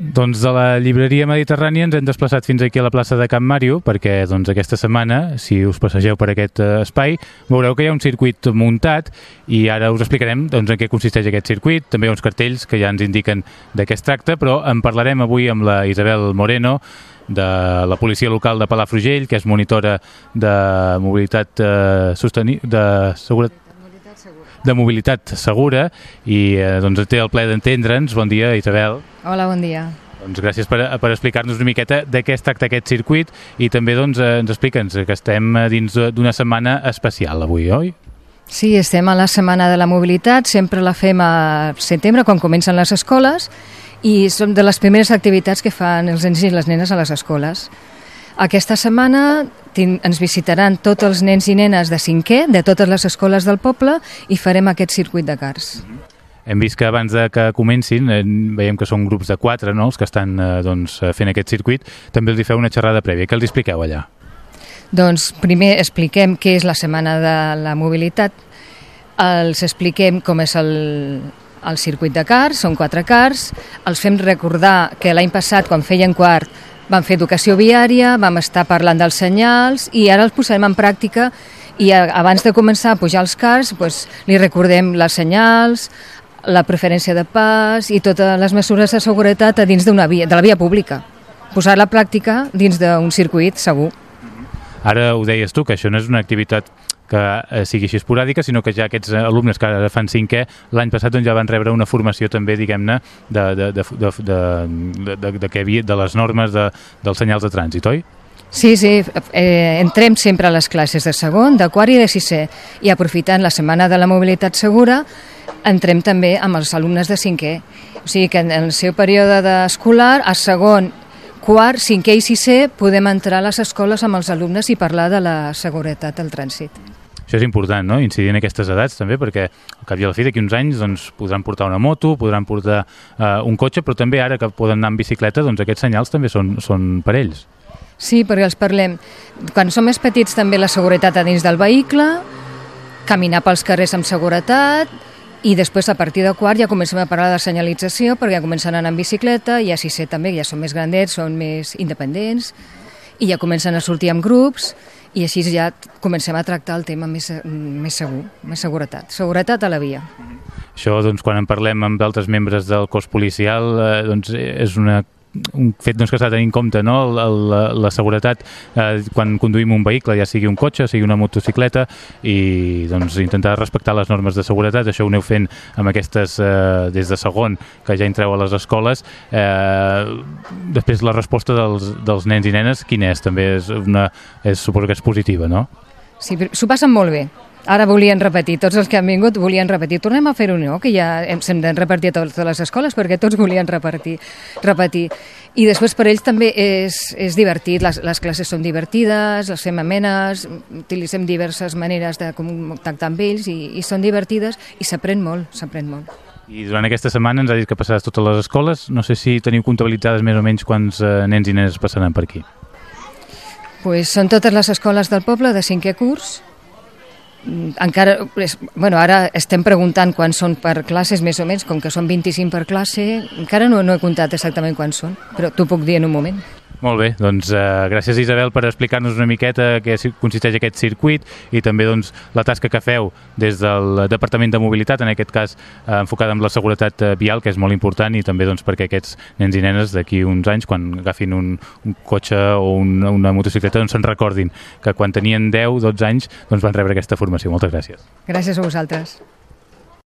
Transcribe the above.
Doncs de la llibreria mediterrània ens hem desplaçat fins aquí a la plaça de Can Màrio perquè doncs, aquesta setmana, si us passegeu per aquest eh, espai, veureu que hi ha un circuit muntat i ara us explicarem doncs, en què consisteix aquest circuit. També hi ha uns cartells que ja ens indiquen de què es tracta, però en parlarem avui amb la Isabel Moreno, de la policia local de Palafrugell, que és monitora de mobilitat eh, de seguretat de mobilitat segura i eh, doncs té el ple d'entendre'ns. Bon dia, Isabel. Hola, bon dia. Doncs gràcies per, per explicar-nos una miqueta de què es tracta aquest circuit i també doncs, eh, ens explica'ns que estem dins d'una setmana especial avui, oi? Sí, estem a la Setmana de la Mobilitat, sempre la fem a setembre, quan comencen les escoles, i són de les primeres activitats que fan els nens i les nenes a les escoles. Aquesta setmana ens visitaran tots els nens i nenes de cinquè, de totes les escoles del poble, i farem aquest circuit de cars. Hem vist que abans de que comencin, eh, veiem que són grups de quatre, no?, els que estan eh, doncs, fent aquest circuit, també els hi feu una xerrada prèvia. Què els expliqueu allà? Doncs primer expliquem què és la Setmana de la Mobilitat, els expliquem com és el, el circuit de cars, són quatre cars, els fem recordar que l'any passat, quan feien quart, Vam fer educació viària, vam estar parlant dels senyals i ara els posarem en pràctica i abans de començar a pujar els cars doncs, li recordem les senyals, la preferència de pas i totes les mesures de seguretat a dins d'una via, de la via pública. Posar la pràctica dins d'un circuit segur. Ara ho deies tu, que això no és una activitat que eh, sigui així esporàdica, sinó que ja aquests alumnes que ara fan cinquè, l'any passat doncs, ja van rebre una formació també, diguem-ne, de, de, de, de, de, de, de, de, de, de les normes de, dels senyals de trànsit, oi? Sí, sí, eh, entrem sempre a les classes de segon, de quart i de sisè i aprofitant la Setmana de la Mobilitat Segura entrem també amb els alumnes de cinquè. O sigui que en el seu període escolar, a segon quart, cinquè i sisè, podem entrar a les escoles amb els alumnes i parlar de la seguretat del trànsit. Això és important, no?, incidir en aquestes edats també, perquè al cap i a la fi d'aquí uns anys doncs, podran portar una moto, podran portar eh, un cotxe, però també ara que poden anar en bicicleta, doncs aquests senyals també són, són per ells. Sí, perquè els parlem. Quan som més petits també la seguretat a dins del vehicle, caminar pels carrers amb seguretat, i després a partir de quart ja comencem a parlar de senyalització perquè ja comencen a anar en bicicleta i a sisè també, ja són més grandets, són més independents i ja comencen a sortir amb grups i així ja comencem a tractar el tema més, més segur, més seguretat. Seguretat a la via. Això, doncs, quan en parlem amb altres membres del cos policial, eh, doncs, és una un fet doncs, que s'ha de tenir en compte no? la, la, la seguretat eh, quan conduïm un vehicle, ja sigui un cotxe, sigui una motocicleta i doncs, intentar respectar les normes de seguretat, això ho aneu fent amb aquestes eh, des de segon que ja entreu a les escoles eh, després la resposta dels, dels nens i nenes quina és? També és una, és, suposo que és positiva, no? Sí, s'ho passen molt bé Ara volien repetir, tots els que han vingut volien repetir. Tornem a fer-ho, no? Que ja s'hem de repartir a totes les escoles perquè tots volien repartir, repetir. I després per ells també és, és divertit, les, les classes són divertides, les fem amenes, utilitzem diverses maneres de contactar amb ells i, i són divertides i s'aprèn molt, s'aprèn molt. I durant aquesta setmana ens ha dit que passaràs totes les escoles. No sé si teniu comptabilitzades més o menys quants eh, nens i nenes passaran per aquí. Pues són totes les escoles del poble de cinquè curs encara, bueno, ara estem preguntant quan són per classes, més o menys, com que són 25 per classe, encara no, no he comptat exactament quan són, però t'ho puc dir en un moment. Molt bé, doncs uh, gràcies Isabel per explicar-nos una miqueta què consisteix aquest circuit i també doncs, la tasca que feu des del Departament de Mobilitat, en aquest cas uh, enfocada en la seguretat uh, vial, que és molt important, i també doncs, perquè aquests nens i nenes d'aquí uns anys, quan agafin un, un cotxe o un, una motocicleta, doncs se'n recordin que quan tenien 10-12 anys doncs, van rebre aquesta formació. Moltes gràcies. Gràcies a vosaltres.